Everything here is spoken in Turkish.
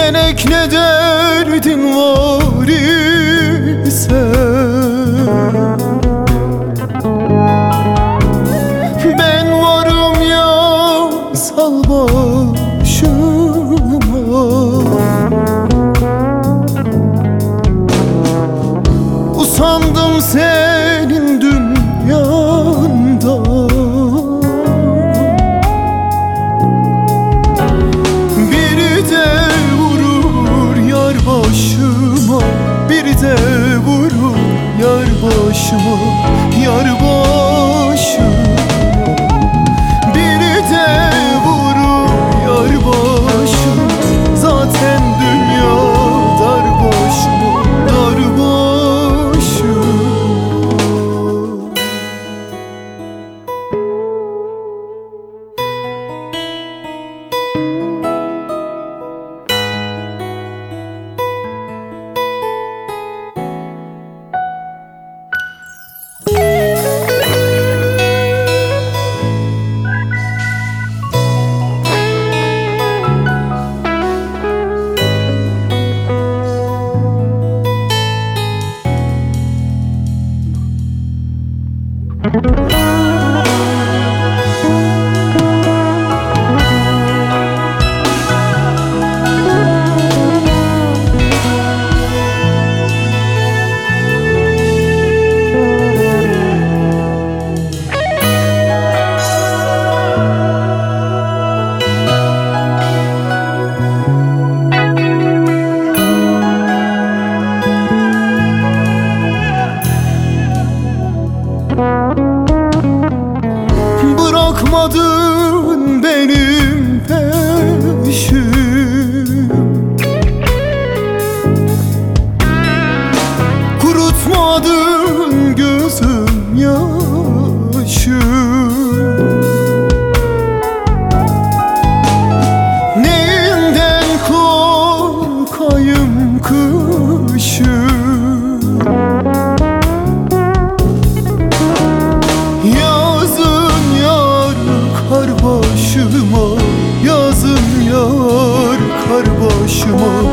Felek ne derdin var ise Yar Bırakmadın benim peşimden 什么？